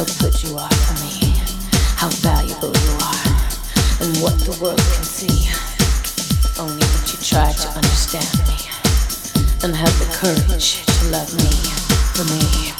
how good you are for me, how valuable you are, and what the world can see. Only that you try to understand me, and have the courage to love me for me.